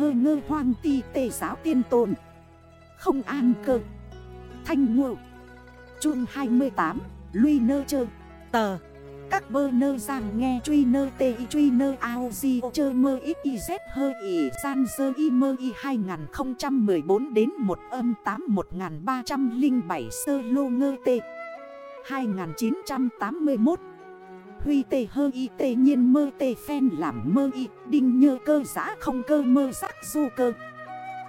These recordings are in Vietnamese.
hơ ngơ hoang ti tề giáo tiên tồn. Không an cơ. Thanh ngộ. Trung 28 Lui nơ chơ. Tờ. Các bơ nơ giang nghe truy nơ tê y truy nơ ao di chơ mơ ít y z hơ y san sơ y mơ y 2014 đến 1 âm 8 1307 sơ lô ngơ tê. 2981 Huy tê hơ y tê nhiên mơ tê phen làm mơ y, Đinh nhơ cơ giã không cơ mơ sắc du cơ.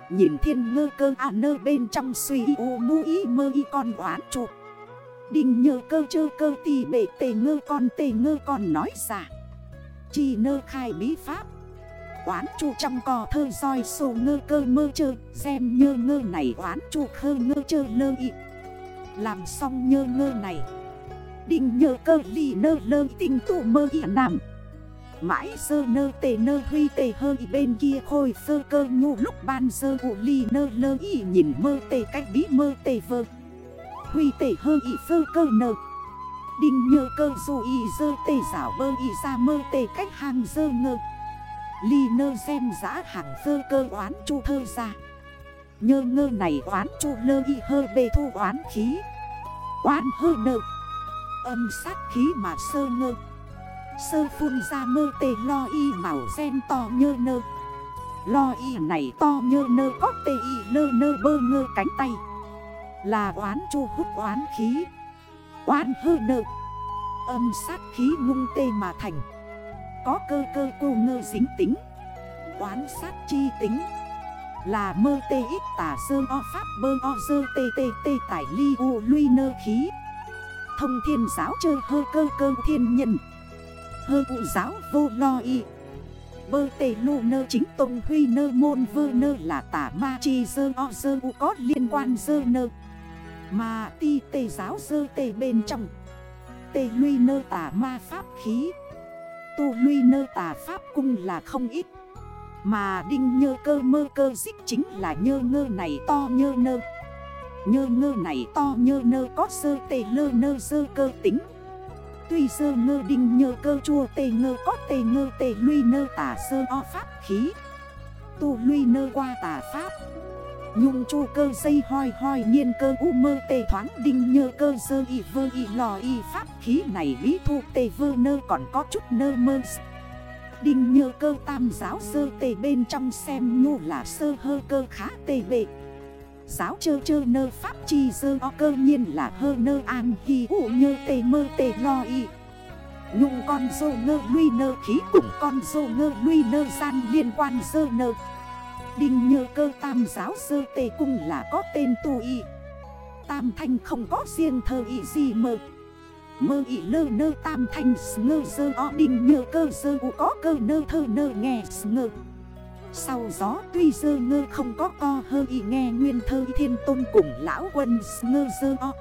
Nhìn thiên ngơ cơ à nơ bên trong suy u mu y mơ y con oán trụ. Đinh nhơ cơ chơ cơ tì bể tê ngơ con tê ngơ con nói giả Chỉ nơ khai bí pháp. Quán chu trong cò thơ roi sổ ngơ cơ mơ chơ, Xem nhơ ngơ này quán chu khơ ngơ chơ lơ y. Làm xong nhơ ngơ này đình nhờ cơ lì nơ lơ tình tụ mơ ị nằm. Mãi sơ nơ tề nơ huy tề hơi bên kia khôi sơ cơ ngu lúc ban sơ hụ ly nơ lơ y nhìn mơ tề cách bí mơ tề vơ. Huy tề hơ y sơ cơ nơ. Đinh nhờ cơ dù y dơ tề rảo bơ y ra mơ tề cách hàng dơ ngơ. Ly nơ xem giã hàng sơ cơ oán chu thơ ra. Nhơ ngơ này oán chu lơ y hơ bê thu oán khí. Oán hơ nợ Âm sát khí mà sơ ngơ. Sơ phun ra mơ tê lo y màu gen to nhơ nơ. Lo y này to nhơ nơ, có tê y lơ nơ bơ ngơ cánh tay. Là oán chu hút oán khí. Oán hư nơ. Âm sát khí ngung tê mà thành. Có cơ cơ cô ngơ dính tính. Oán sát chi tính. Là mơ tê ít tả sơ o pháp bơ o sơ tê tê tê tải ly u luy nơ khí. Thông thiên giáo chơi hơ cơ cơ thiên nhân. Hơ vụ giáo vô lo y. Bơ tê lô nơ chính tông huy nơ môn vơ nơ là tả ma chi dơ o dơ u có liên quan dơ nơ. Mà ti tê giáo dơ tê bên trong. Tê luy nơ tà ma pháp khí. Tu luy nơ tà pháp cung là không ít. Mà đinh nhơ cơ mơ cơ dích chính là nhơ ngơ này to nhơ nơ. Nhơ ngơ này to nhơ nơ có sơ tê lơ nơ sơ cơ tính. Tuy sơ ngơ đinh nhơ cơ chua tê ngơ có tê ngơ tê luy nơ tả sơ o pháp khí. Tu luy nơ qua tả pháp. Nhung chu cơ dây hoi hoi nhiên cơ u mơ tê thoáng đinh nhơ cơ sơ y vơ y lò y pháp khí này bí thu tê vơ nơ còn có chút nơ mơ. Đinh nhơ cơ tam giáo sơ tê bên trong xem nhu là sơ hơ cơ khá tê bệ. Giáo chơ chơ nơ pháp chi dơ o cơ nhiên là hơ nơ an hi u nhơ tê mơ tê lo y. Nhung con dô ngơ luy nơ khí cùng con dô ngơ luy nơ gian liên quan dơ nơ. Đinh nhơ cơ tam giáo dơ tề cung là có tên tu y. Tam thanh không có riêng thơ y gì mơ. Mơ y lơ nơ tam thanh ngơ dơ o, đinh nhơ cơ dơ u có cơ nơ thơ nơ nghe ngơ. Sau gió tuy dơ ngơ không có co hơ y nghe nguyên thơ thiên tôn cùng lão quân ngơ dơ o.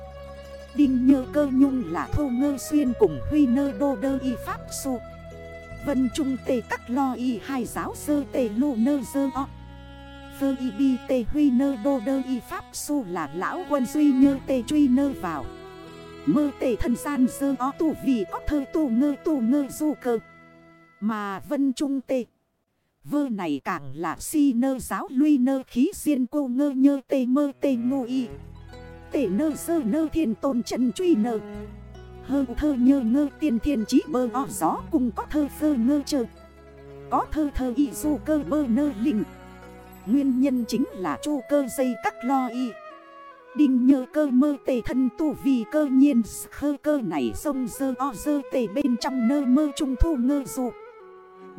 Đinh nhơ cơ nhung là thô ngơ xuyên cùng huy nơ đô đơ y pháp su Vân trung tề cắt lo y hai giáo sơ tề lô nơ dơ o. Phơ y bi tê huy nơ đô đơ y pháp su là lão quân duy nhơ tê truy nơ vào. Mơ tê thân gian dơ ó tù vì có thơ tù ngơ tù ngơ du cơ. Mà vân trung tê Vơ này càng là si nơ giáo luy nơ khí riêng cô ngơ nhơ tê mơ tê ngô y. Tê nơ sơ nơ thiên tôn chân truy nơ. Hơ thơ nhơ ngơ tiên thiên trí bơ o gió cùng có thơ sơ ngơ chơ. Có thơ thơ y du cơ bơ nơ lình Nguyên nhân chính là chu cơ dây cắt lo y. Đinh nhơ cơ mơ tề thân tu vì cơ nhiên khơ cơ này sông dơ o dơ tề bên trong nơ mơ trung thu ngơ dụ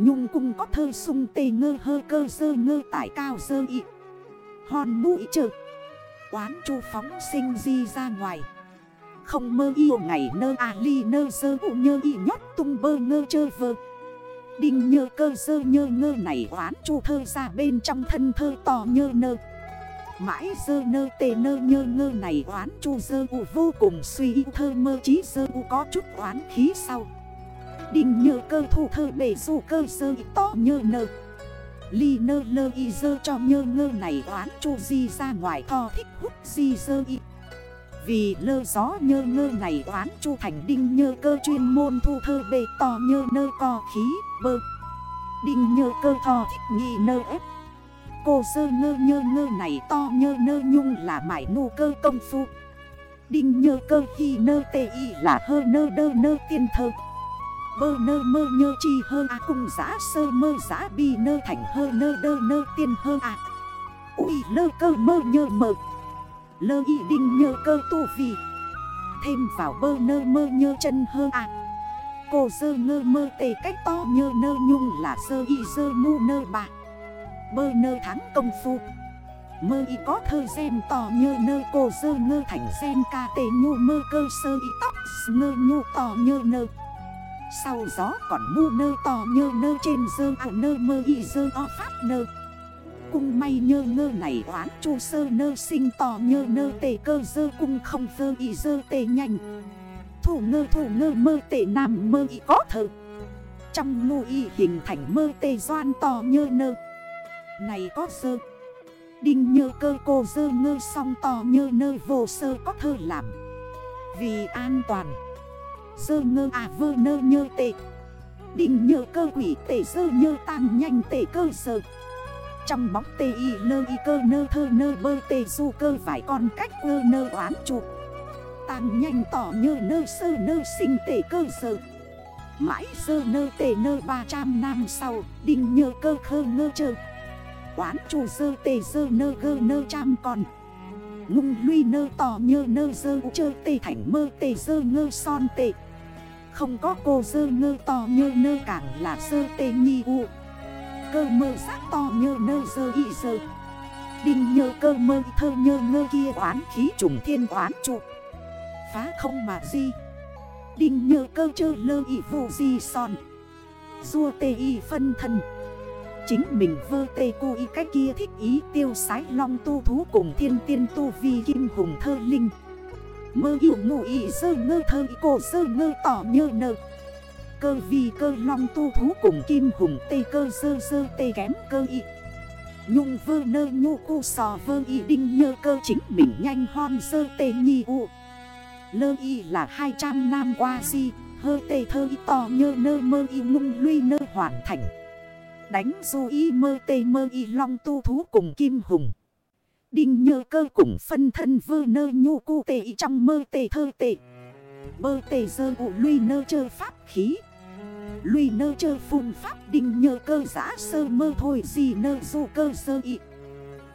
Nhung cung có thơ sung tê ngơ hơ cơ sơ ngơ tải cao sơ y. Hòn mũi trợ Quán chu phóng sinh di ra ngoài. Không mơ yêu ngày nơ à ly nơ sơ ụ nhơ y nhót tung bơ ngơ chơ vơ. Đinh nhơ cơ sơ nhơ ngơ này oán chu thơ ra bên trong thân thơ to nhơ nơ. Mãi sơ nơ tề nơ nhơ ngơ này oán chu sơ u vô cùng suy thơ mơ trí sơ u có chút oán khí sau. Đinh nhờ cơ thủ thơ bể dù cơ sơ to nhờ nơ. Ly nơ lơ y dơ cho nhơ ngơ này oán chu di ra ngoài to thích hút di sơ y. Vì lơ gió nhơ ngơ này oán chu thành đinh nhơ cơ chuyên môn thu thơ bề to nhơ nơ co khí bơ. Đinh nhơ cơ to thích nghi nơ ép. Cô sơ ngơ nhơ ngơ này to nhơ nơ nhung là mải nụ cơ công phu. Đinh nhơ cơ khi nơ tê y là hơ nơ đơ nơ tiên thơ. Bơ nơ mơ nhơ chi hơ a cung giã sơ mơ giã bi nơ thành hơ nơ đơ nơ tiên hơ a. Ui lơ cơ mơ nhơ mơ. Lơ y đinh nhơ cơ tu vi. Thêm vào bơ nơ mơ nhơ chân hơ a. Cô dơ ngơ mơ tề cách to nhơ nơ nhung là sơ y dơ mu nơ bạc Bơ nơ thắng công phu. Mơ y có thơ xem tò nhơ nơ, cô dơ ngơ thành xem ca tề nhô mơ cơ sơ y tóc, ngơ nhô tò nhơ nơ. Sau gió còn mu nơ tò nhơ nơ trên dơ à nơ mơ y dơ o pháp nơ. Cung may nhơ ngơ này oán chu sơ nơ sinh tò nhơ nơ tề cơ dơ cung không dơ y dơ tề nhanh. Thủ ngơ thủ ngơ mơ tề nam mơ y có thơ. Trong ngô y hình thành mơ tề doan tò nhơ nơ. Này có dơ. Đinh nhơ cơ cô dơ ngơ song to nhơ nơi vô sơ có thơ làm. Vì an toàn. Dơ ngơ à vơ nơ nhơ tệ. Đình nhơ cơ quỷ tệ, dơ nhơ tăng nhanh tệ cơ sơ Trong bóng tê y lơ y cơ nơ thơ nơ bơ tê, du cơ vài con cách ơ nơ oán chụp Tăng nhanh tỏ nhơ nơ, sơ nơ sinh tệ cơ sơ Mãi sơ nơ tệ nơ 300 năm sau đình nhơ cơ khơ ngơ chờ Quán chủ sơ tê sơ nơ gơ nơ trăm con. Ngung luy nơ tỏ nhơ nơ sơ chơ tê, thành mơ tê sơ ngơ son tê. Không có cô dơ ngơ to như nơ càng là sơ tê nhi u. Cơ mơ sắc to như nơ sơ y sơ. Đinh nhơ cơ mơ thơ nhơ ngơ kia oán khí trùng thiên oán trụ. Phá không mà di. Đinh nhơ cơ chơ lơ y vô di son. Dua tê y phân thân. Chính mình vơ tê cô y cách kia thích ý tiêu sái long tu thú cùng thiên tiên tu vi kim hùng thơ linh. Mơ yêu ngụ ý sơ ngơ thơ y cổ sơ ngơ tỏ nhơ nơ Cơ vi cơ long tu thú cùng kim hùng, tê cơ sơ sơ, tê kém cơ y. Nhung vơ nơ, nhu cu sò vơ y, đinh nhơ cơ chính mình nhanh hon sơ, tê nhi u. Lơ y là 200 năm qua si Hơ tê thơ y to nhơ nơ, mơ y ngung luy nơ hoàn thành. Đánh du y mơ tê mơ y long tu thú cùng kim hùng. Đinh nhơ cơ cùng phân thân vơ nơ nhu cu tệ trong mơ tệ thơ tệ Bơ tệ dơ ụ luy nơ chơ pháp khí. Luy nơ chơ phun pháp đinh nhơ cơ giã sơ mơ thôi gì nơ du cơ sơ ị.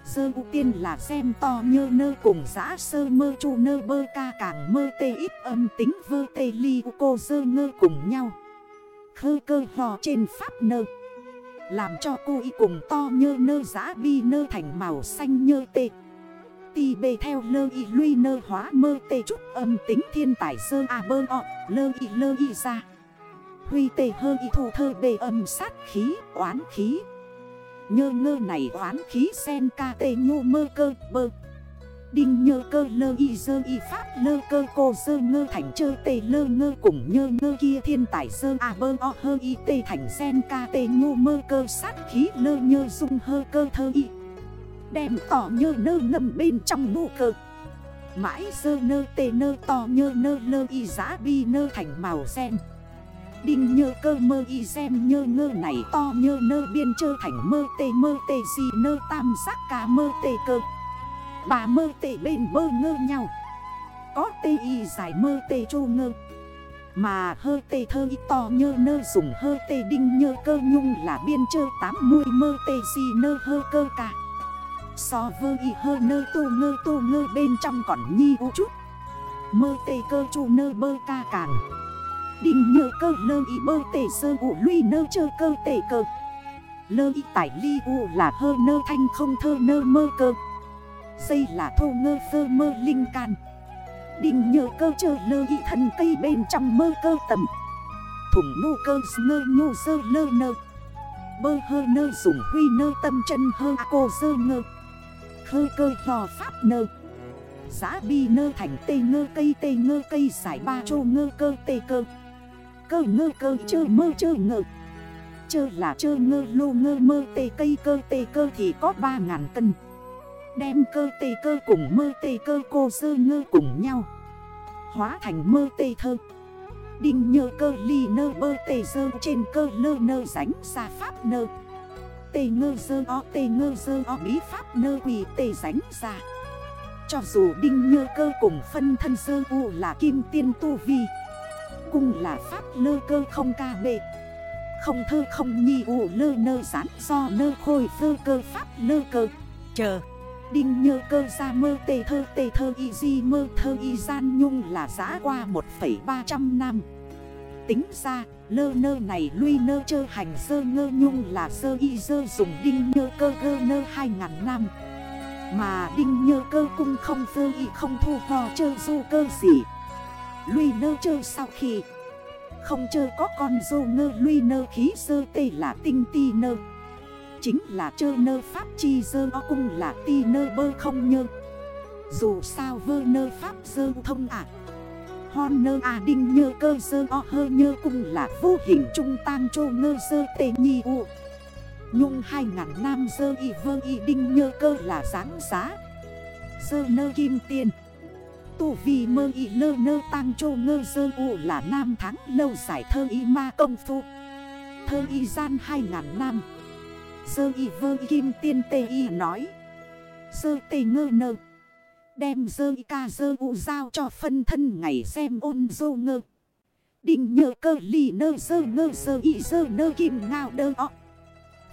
Sơ ụ tiên là xem to nhơ nơ cùng giã sơ mơ chu nơ bơ ca càng mơ tê ít âm tính vơ tê ly cô dơ ngơ cùng nhau. Khơ cơ hò trên pháp nơ. Làm cho cô y cùng to nhơ nơ giã bi nơ thành màu xanh nhơ tê. Tì bề theo lơ y luy nơ hóa mơ tê chút âm tính thiên tải sơ à bơ ọ Lơ y lơ y ra. Huy tê hơ y thủ thơ bề âm sát khí, oán khí. Nhơ ngơ này oán khí sen ca tê nhô mơ cơ bơ. Đinh nhơ cơ lơ y dơ y pháp lơ cơ cô dơ ngơ thành chơ tê lơ ngơ cùng nhơ ngơ kia thiên tài dơ à bơ o hơ y tê thành sen ca tê nhô mơ cơ sát khí lơ nhơ dung hơ cơ thơ y. Đem tỏ nhơ nơ ngầm bên trong nụ cơ. Mãi dơ nơ tê nơ tỏ nhơ nơ lơ y giá bi nơ thành màu sen Đinh nhơ cơ mơ y xem nhơ ngơ này to nhơ nơ biên chơ thành mơ tê mơ tê gì nơ tam giác ca mơ tê cơ. Bà mơ tệ bên mơ ngơ nhau. Có tê y giải mơ tê chô ngơ. Mà hơ tê thơ y to nhơ nơ dùng hơ tê đinh nhơ cơ nhung là biên chơ 80 mơ tê gì nơ hơ cơ cả So vơ y hơ nơ tô ngơ tô ngơ bên trong còn nhi u chút. Mơ tê cơ chu nơ bơ ca càng. Đinh nhơ cơ lơ y bơ tê sơ ụ luy nơ chơ cơ tê cơ. Lơ y tải ly u là hơ nơ thanh không thơ nơ mơ cơ. Dây là thô ngơ phơ mơ linh can. Đinh nhờ cơ chơ lơ y thân cây bên trong mơ cơ tầm. Thủng nô cơ ngơ nhô sơ lơ nơ. Bơ hơ nơ dùng huy nơ tâm chân hơ cô sơ ngơ. Hơ cơ hò pháp nơ. Giá bi nơ thành tê ngơ cây tê ngơ cây giải ba chô ngơ cơ tê cơ. Cơ ngơ cơ chơ mơ chơ ngơ. Chơ là chơ ngơ lô ngơ mơ tê cây cơ tê cơ thì có 3.000 cân. Đem cơ tê cơ cùng mơ tê cơ cô sơ ngơ cùng nhau. Hóa thành mơ tê thơ. Đinh nhơ cơ ly nơ bơ tê dơ, trên cơ lơ nơ ránh xa pháp nơ. Tê ngơ dơ o, tê ngơ dơ o, bí pháp nơ quỷ tê ránh xa Cho dù đinh nhơ cơ cùng phân thân dơ u là kim tiên tu vi Cung là pháp lơ cơ không ca bệ Không thơ không nhi u lơ nơ gián do nơ khôi phơ cơ pháp lơ cơ. Chờ. Đinh nhơ cơ ra mơ tê thơ tê thơ y di mơ thơ y gian nhung là giá qua 1,300 năm. Tính ra lơ nơ này lui nơ chơ hành sơ ngơ nhung là sơ y dơ dùng đinh nhơ cơ gơ nơ 2.000 năm. Mà đinh nhơ cơ cung không sơ y không thu hò chơ du cơ gì. Lui nơ chơ sau khi Không chơ có con dô ngơ lui nơ khí sơ tê là tinh ti nơ. Chính là chơ nơ pháp chi dơ, o cung là ti nơ bơ không nhơ. Dù sao vơ nơ pháp dơ thông ạ Hon nơ à đinh nhơ cơ dơ, o hơ nhơ cung là vô hình trung tang chô ngơ dơ tê nhi u. Nhung hai ngàn nam dơ y vơ y đinh nhơ cơ là dáng giá. Dơ nơ kim tiền Tu vi mơ y lơ nơ tăng chô ngơ dơ u là nam tháng lâu giải thơ y ma công phu. Thơ y gian hai ngàn năm Sơ y vơ y kim tiên tê y nói. Sơ tê ngơ nơ. Đem sơ y ca sơ u giao cho phân thân ngày xem ôn dô ngơ. Định nhờ cơ lì nơ sơ ngơ sơ y sơ nơ kim ngao đơ ọ.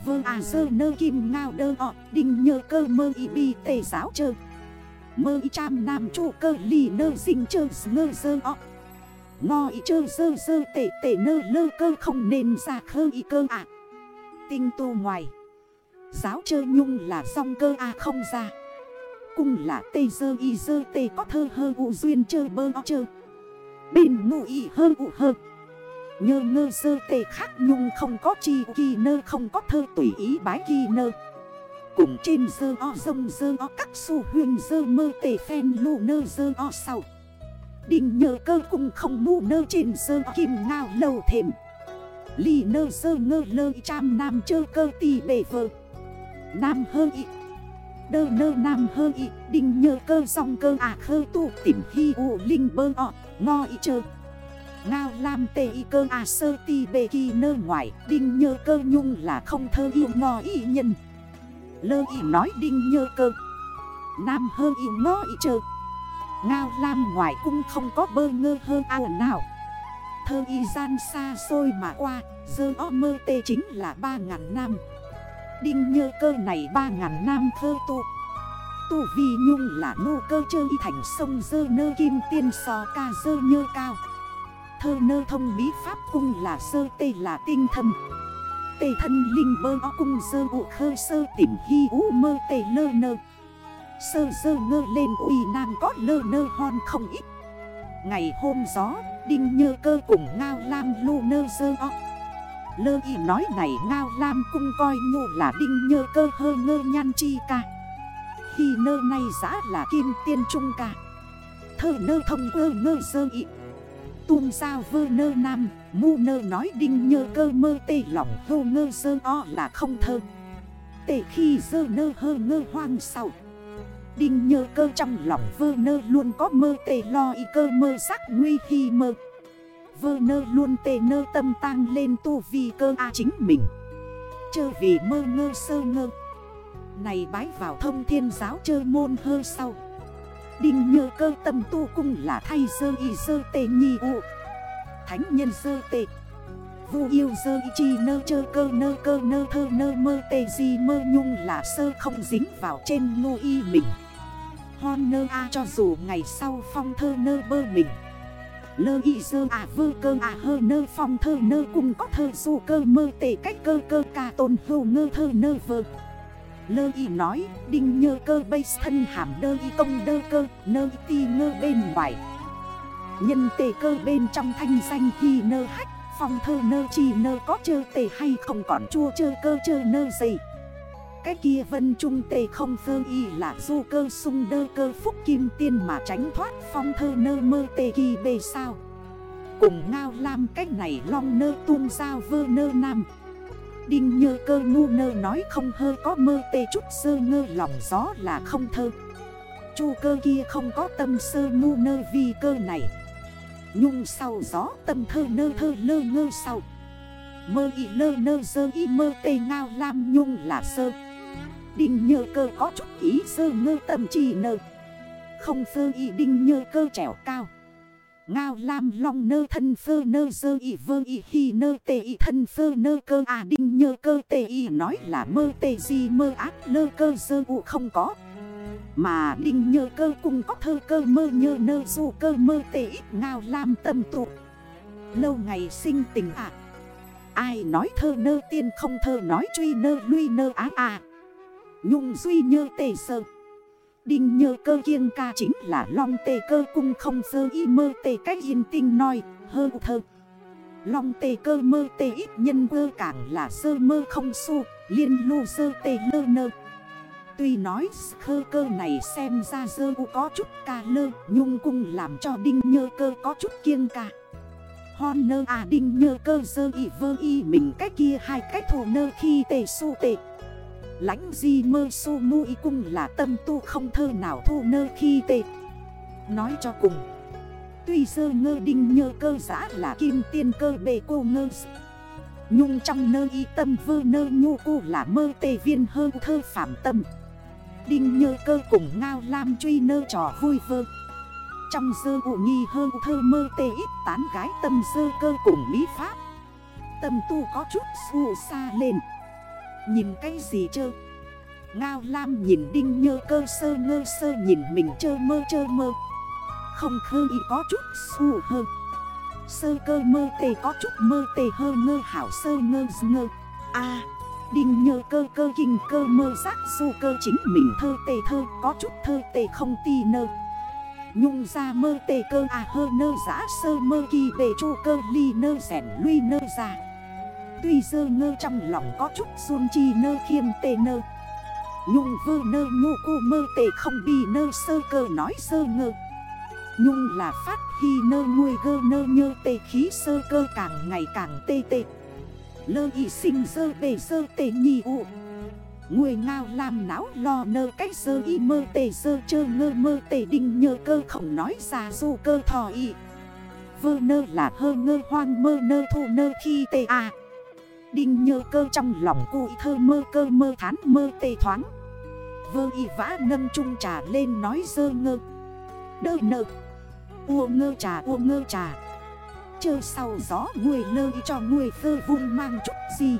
Vơ à sơ nơ kim ngao đơ ọ, Định nhờ cơ mơ y bi tê giáo chơ. Mơ y trăm nam chủ cơ lì nơ sinh chơ ngơ sơ ọ. Ngò y chơ sơ sơ tệ tệ nơ lơ cơ không nên ra khơ y cơ ạ. Tinh tu ngoài. Giáo chơ nhung là song cơ a không ra. Cung là tê dơ y dơ tê có thơ hơ u duyên chơ bơ o chơ. Bên ngụ y hơ u hơ. Nhơ ngơ dơ tê khác nhung không có chi kỳ nơ, không có thơ tùy ý bái kỳ nơ. Cùng trên dơ o rông dơ o các su huyền dơ mơ tê phen lù nơ dơ o sau. Đình nhờ cơ cùng không mù nơ trên dơ kim ngao lâu thềm. Lì nơ dơ ngơ lơ trăm nam chơ cơ tì bề vơ Nam hơ y. Đơ nơ nam hơ y, Đinh nhơ cơ song cơ à khơ tu tìm hi u linh bơ ọ Ngo y chơ. Ngao lam tê y cơ à sơ ti bề kỳ nơ ngoại, Đinh nhơ cơ nhung là không thơ yêu ngo y nhân. Lơ y nói đinh nhơ cơ. Nam hơ y ngo y chơ. Ngao lam ngoài cũng không có bơ ngơ hơ à nào. Thơ y gian xa xôi mà qua, Dơ o mơ tê chính là ba ngàn năm. Đinh nhơ cơ này ba ngàn năm thơ tu. Tu vi nhung là nô cơ chơi thành sông dơ nơ kim tiên so ca dơ nhơ cao. Thơ nơ thông bí pháp cung là sơ tê là tinh thâm. Tê thân linh bơ o cung dơ ụ khơ sơ tìm hi ú mơ tê lơ nơ. Sơ dơ ngơ lên uy nam có lơ nơ hon không ít. Ngày hôm gió, Đinh nhơ cơ cùng ngao lam lu nơ dơ o. Lơ y nói này ngao lam cung coi nhu là đinh nhơ cơ hơ ngơ nhan chi ca. Khi nơ này giã là kim tiên trung ca. Thơ nơ thông ơ ngơ sơ y. Tùm sao vơ nơ nam, Mu nơ nói đinh nhơ cơ mơ tê lỏng hô ngơ sơ o là không thơ. Tê khi dơ nơ hơ ngơ hoang sau. Đinh nhơ cơ trong lòng vơ nơ luôn có mơ tê lo y cơ mơ sắc nguy khi mơ. Vơ nơ luôn tê nơ tâm tăng lên tu vi cơ a chính mình. Chơ vì mơ ngơ sơ ngơ. Này bái vào thông thiên giáo chơ môn hơ sau. Đinh nhơ cơ tâm tu cung là thay sơ y sơ tê nhi ụ Thánh nhân sơ tê. Vu yêu sơ y chi nơ chơ cơ nơ cơ nơ thơ nơ mơ tê di mơ nhung là sơ không dính vào trên ngô y mình. Hon nơ a cho dù ngày sau phong thơ nơ bơ mình. Lơ y sơ à vơ cơ à hơ nơ, phong thơ nơ cùng có thơ dù cơ, mơ, tể cách cơ cơ, ca, tôn, hưu, ngơ, thơ, nơ, vơ. Lơ y nói, đinh, nhơ, cơ bây thân, hàm, đơ, y, công, đơ, cơ, nơ, y, ti, ngơ, bên, ngoài. Nhân tề cơ, bên, trong, thanh, danh, hi, nơ, hách. Phong, thơ, nơ, chi, nơ, có, chơ tề hay, không còn, chua, chơ, cơ, chơ, nơ gì cái kia vân trung tê không thơ y là du cơ sung đơ cơ phúc kim tiên mà tránh thoát phong thơ nơ mơ tê kỳ bề sao. Cùng ngao lam cách này long nơ tung sao vơ nơ nam. Đinh nhơ cơ ngu nơ nói không hơ có mơ tê chút sơ ngơ lòng gió là không thơ. Chu cơ kia không có tâm sơ ngu nơ vi cơ này. Nhung sau gió tâm thơ nơ thơ lơ ngơ sau. Mơ y lơ nơ dơ y mơ tê ngao lam nhung là sơ. Đinh nhơ cơ có chút ý sơ ngơ tâm trì nơ. Không sơ y đinh nhơ cơ trẻo cao. Ngao lam long nơ thân phơ nơ sơ y vơ y hi nơ tê y thân phơ nơ cơ à đinh nhơ cơ tê y nói là mơ tê gì mơ ác nơ cơ sơ u không có. Mà đinh nhơ cơ cùng có thơ cơ mơ nhơ nơ du cơ mơ tê ít ngao lam tâm tụ. Lâu ngày sinh tình ạ Ai nói thơ nơ tiên không thơ nói truy nơ lui nơ á à. Nhung duy nhơ tê sơ. Đinh nhơ cơ kiêng ca chính là long tê cơ cung không sơ y mơ tê cách yên tinh nói hơ thơ. Long tê cơ mơ tê ít nhân vơ cảng là sơ mơ không su Liên lưu sơ tê lơ nơ. Tuy nói khơ cơ này xem ra sơ u có chút ca lơ, Nhung cung làm cho đinh nhơ cơ có chút kiêng ca. Hon nơ à đinh nhơ cơ sơ y vơ y mình cách kia hai cách thù nơ khi tê su tê. Lãnh di mơ su mu y cung là tâm tu không thơ nào thu nơ khi tệ Nói cho cùng, Tuy sơ ngơ đinh nhơ cơ giã là kim tiên cơ bề cô ngơ Nhung trong nơ y tâm vơ nơ nhu cu là mơ tề viên hơ thơ phạm tâm. Đinh nhơ cơ cùng ngao lam truy nơ trò vui vơ. Trong sơ ụ nghi hơ thơ mơ tề ít tán gái tâm sơ cơ cùng mỹ pháp. Tâm tu có chút xù xa lên. Nhìn cái gì chơ? Ngao Lam nhìn đinh nhơ cơ sơ ngơ sơ nhìn mình chơ mơ chơ mơ. Không khơ y có chút su hơ. Sơ cơ mơ tê có chút mơ tê hơ ngơ hảo sơ ngơ ngơ. A, Đinh nhơ cơ cơ kinh cơ mơ giác su cơ chính mình thơ tê thơ Có chút thơ tê không ti nơ. Nhung ra mơ tê cơ à hơ nơ giã sơ mơ kỳ bề chu cơ ly nơ rẻn luy nơ ra. Tuy dơ ngơ trong lòng có chút run chi nơ khiêm tê nơ. Nhung vơ nơ nhu cô mơ tê không bi nơ sơ cơ nói sơ ngơ. Nhung là phát khi nơ nuôi gơ nơ nhơ tê khí sơ cơ càng ngày càng tê tê. Lơ y sinh dơ bề sơ tê nhi u. Người ngao làm não lo nơ cách sơ y mơ tê sơ chơ ngơ mơ tê đinh nhơ cơ không nói ra dù cơ thò y. Vơ nơ là hơ ngơ hoang mơ nơ thu nơ khi tê à Đinh nhơ cơ trong lòng cô thơ mơ cơ mơ thán mơ tê thoáng. Vơ y vã nâng chung trà lên nói dơ ngơ. Đơ nơ Ua ngơ trà, ua ngơ trà. Chơ sau gió người nơ cho người phơ vung mang chút gì.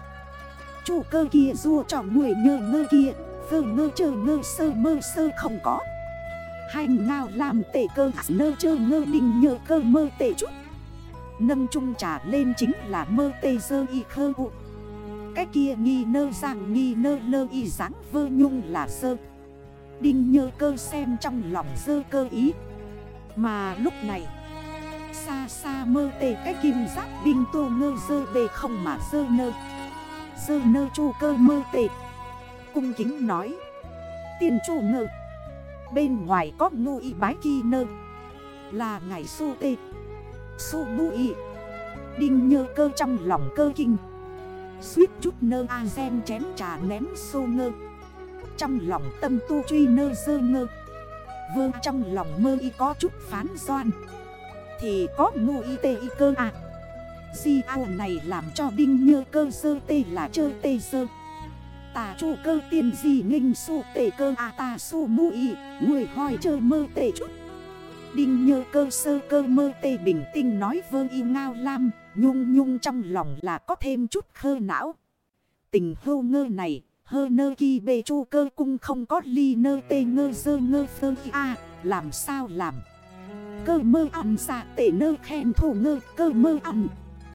Chủ cơ kia rua cho người nhơ ngơ kia. Phơ ngơ chơ ngơ sơ mơ sơ không có. Hành ngao làm tệ cơ nơ chơ ngơ đinh nhơ cơ mơ tệ chút. Nâng chung trà lên chính là mơ tê dơ y khơ vụ cái kia nghi nơ rằng nghi nơ lơ y dáng vơ nhung là sơ. Đinh nhơ cơ xem trong lòng dơ cơ ý. Mà lúc này, Xa xa mơ tề cái kim giáp binh tô ngơ dơ về không mà dơ nơ. Dơ nơ chu cơ mơ tề Cung kính nói Tiền chủ ngơ, Bên ngoài có ngu y bái kỳ nơ, Là ngày su tê. Su bu y. Đinh nhơ cơ trong lòng cơ kinh. Suýt chút nơ a gen chém trà ném xô ngơ. Trong lòng tâm tu truy nơ dơ ngơ. Vương trong lòng mơ y có chút phán doan. Thì có ngu y tê y cơ à. Di ao này làm cho đinh nhơ cơ sơ tê là chơi tê sơ. Tà chu cơ tiền gì nghinh su tê cơ à ta su mu y Người hỏi chơi mơ tê chút. Đinh nhơ cơ sơ cơ mơ tê bình tinh nói vương y ngao lam. Nhung nhung trong lòng là có thêm chút khơ não. Tình hưu ngơ này, hơ nơ kỳ bề chu cơ cung không có ly nơ tê ngơ dơ ngơ phơ a làm sao làm. Cơ mơ ăn xạ tể nơ khen thủ ngơ cơ mơ ăn.